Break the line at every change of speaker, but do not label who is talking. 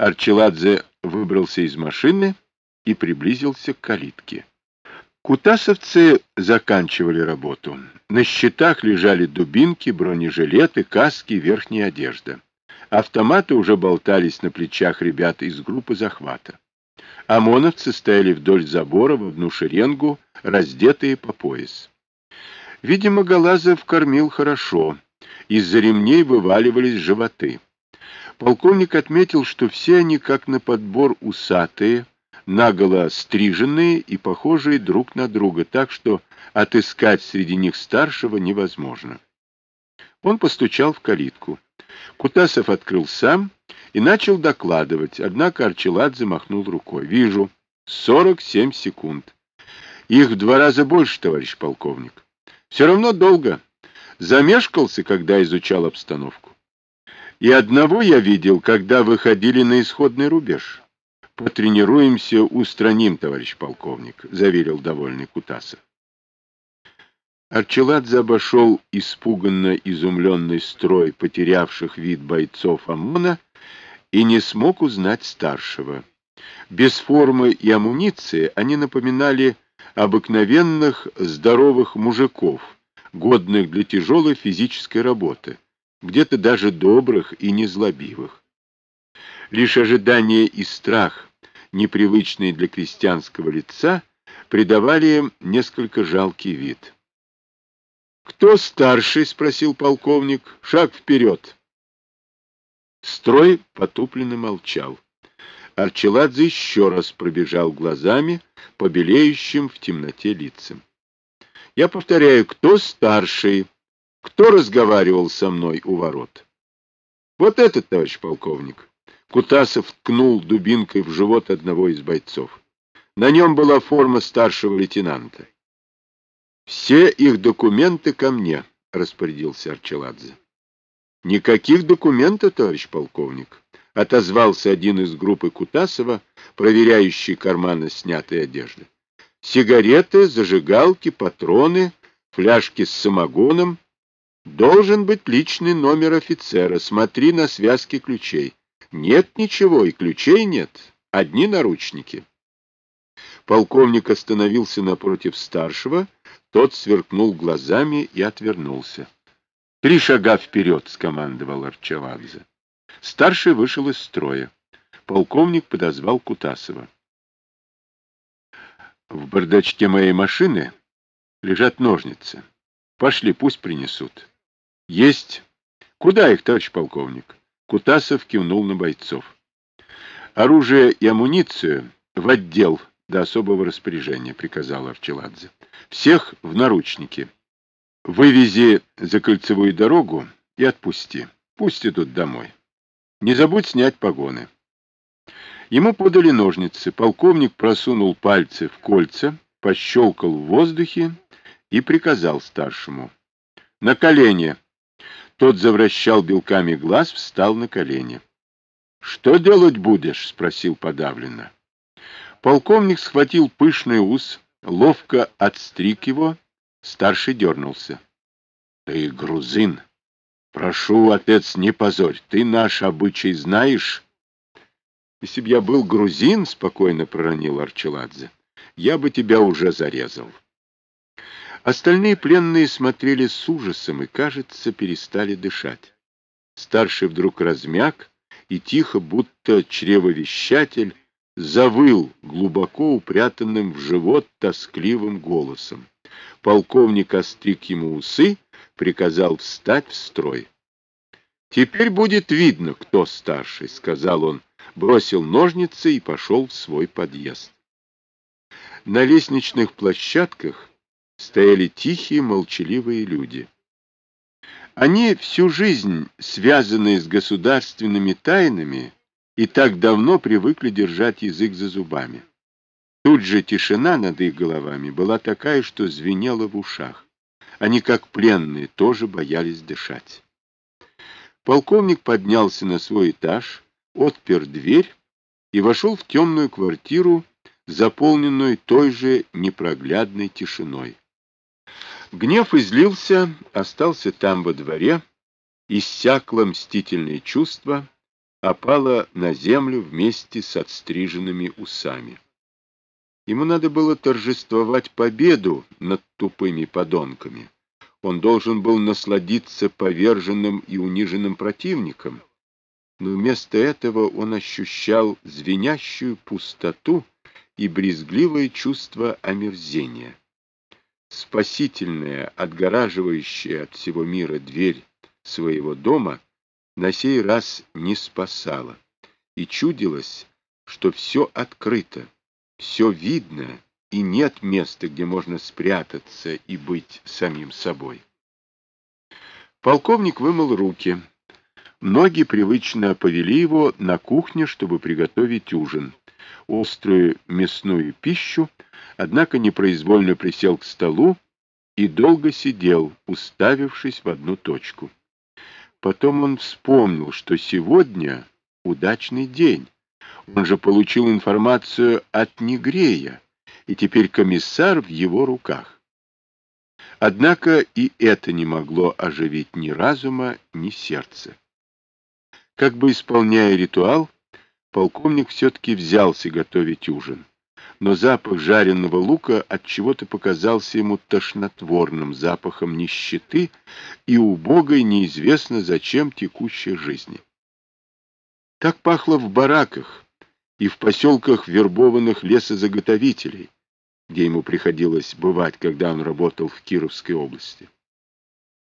Арчеладзе выбрался из машины и приблизился к калитке. Кутасовцы заканчивали работу. На щитах лежали дубинки, бронежилеты, каски, верхняя одежда. Автоматы уже болтались на плечах ребят из группы захвата. ОМОНовцы стояли вдоль забора в одну шеренгу, раздетые по пояс. Видимо, Галазов кормил хорошо. Из-за ремней вываливались животы. Полковник отметил, что все они, как на подбор, усатые, наголо стриженные и похожие друг на друга, так что отыскать среди них старшего невозможно. Он постучал в калитку. Кутасов открыл сам и начал докладывать, однако Арчеладзе махнул рукой. «Вижу. 47 секунд. Их в два раза больше, товарищ полковник. Все равно долго. Замешкался, когда изучал обстановку. И одного я видел, когда выходили на исходный рубеж. Потренируемся, устраним, товарищ полковник, заверил довольный Кутасов. Арчеладзе обошел испуганно изумленный строй потерявших вид бойцов ОМОНа и не смог узнать старшего. Без формы и амуниции они напоминали обыкновенных здоровых мужиков, годных для тяжелой физической работы, где-то даже добрых и незлобивых. Лишь ожидание и страх непривычные для крестьянского лица, придавали им несколько жалкий вид. «Кто старший?» — спросил полковник. «Шаг вперед!» Строй потупленно молчал. Арчеладзе еще раз пробежал глазами по белеющим в темноте лицам. «Я повторяю, кто старший? Кто разговаривал со мной у ворот?» «Вот этот, товарищ полковник». Кутасов ткнул дубинкой в живот одного из бойцов. На нем была форма старшего лейтенанта. «Все их документы ко мне», — распорядился Арчеладзе. «Никаких документов, товарищ полковник», — отозвался один из группы Кутасова, проверяющий карманы снятой одежды. «Сигареты, зажигалки, патроны, фляжки с самогоном. Должен быть личный номер офицера. Смотри на связки ключей». Нет ничего, и ключей нет, одни наручники. Полковник остановился напротив старшего, тот сверкнул глазами и отвернулся. «Три шага вперед!» — скомандовал Арчевадзе. Старший вышел из строя. Полковник подозвал Кутасова. «В бардачке моей машины лежат ножницы. Пошли, пусть принесут». «Есть. Куда их, товарищ полковник?» Кутасов кивнул на бойцов. «Оружие и амуницию в отдел до особого распоряжения», — приказал Арчеладзе. «Всех в наручники. Вывези за кольцевую дорогу и отпусти. Пусть идут домой. Не забудь снять погоны». Ему подали ножницы. Полковник просунул пальцы в кольца, пощелкал в воздухе и приказал старшему. «На колени!» Тот завращал белками глаз, встал на колени. — Что делать будешь? — спросил подавленно. Полковник схватил пышный ус, ловко отстриг его, старший дернулся. — Ты грузин. Прошу, отец, не позорь, ты наш обычай знаешь? — Если б я был грузин, — спокойно проронил Арчеладзе, — я бы тебя уже зарезал. Остальные пленные смотрели с ужасом и, кажется, перестали дышать. Старший вдруг размяк и тихо, будто чревовещатель, завыл глубоко упрятанным в живот тоскливым голосом. Полковник остриг ему усы, приказал встать в строй. «Теперь будет видно, кто старший», — сказал он, бросил ножницы и пошел в свой подъезд. На лестничных площадках стояли тихие, молчаливые люди. Они всю жизнь, связанные с государственными тайнами, и так давно привыкли держать язык за зубами. Тут же тишина над их головами была такая, что звенела в ушах. Они, как пленные, тоже боялись дышать. Полковник поднялся на свой этаж, отпер дверь и вошел в темную квартиру, заполненную той же непроглядной тишиной. Гнев излился, остался там во дворе, иссякло мстительное чувство, опала на землю вместе с отстриженными усами. Ему надо было торжествовать победу над тупыми подонками. Он должен был насладиться поверженным и униженным противником, но вместо этого он ощущал звенящую пустоту и брезгливое чувство омерзения. Спасительная, отгораживающая от всего мира дверь своего дома на сей раз не спасала, и чудилось, что все открыто, все видно, и нет места, где можно спрятаться и быть самим собой. Полковник вымыл руки. Ноги привычно повели его на кухню, чтобы приготовить ужин. Острую мясную пищу, однако непроизвольно присел к столу и долго сидел, уставившись в одну точку. Потом он вспомнил, что сегодня удачный день. Он же получил информацию от Негрея, и теперь комиссар в его руках. Однако и это не могло оживить ни разума, ни сердца. Как бы исполняя ритуал, полковник все-таки взялся готовить ужин но запах жареного лука от чего-то показался ему тошнотворным запахом нищеты и убогой неизвестно зачем текущей жизни. Так пахло в бараках и в поселках вербованных лесозаготовителей, где ему приходилось бывать, когда он работал в Кировской области.